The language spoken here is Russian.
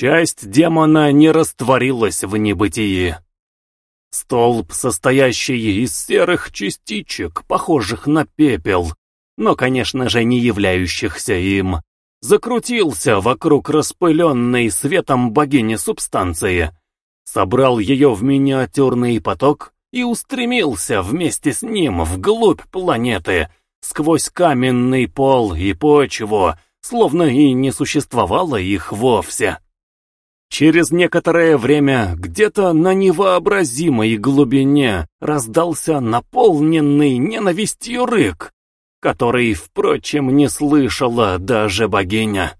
Часть демона не растворилась в небытии. Столб, состоящий из серых частичек, похожих на пепел, но, конечно же, не являющихся им, закрутился вокруг распыленной светом богини субстанции, собрал ее в миниатюрный поток и устремился вместе с ним вглубь планеты, сквозь каменный пол и почву, словно и не существовало их вовсе. Через некоторое время где-то на невообразимой глубине раздался наполненный ненавистью рык, который, впрочем, не слышала даже богиня.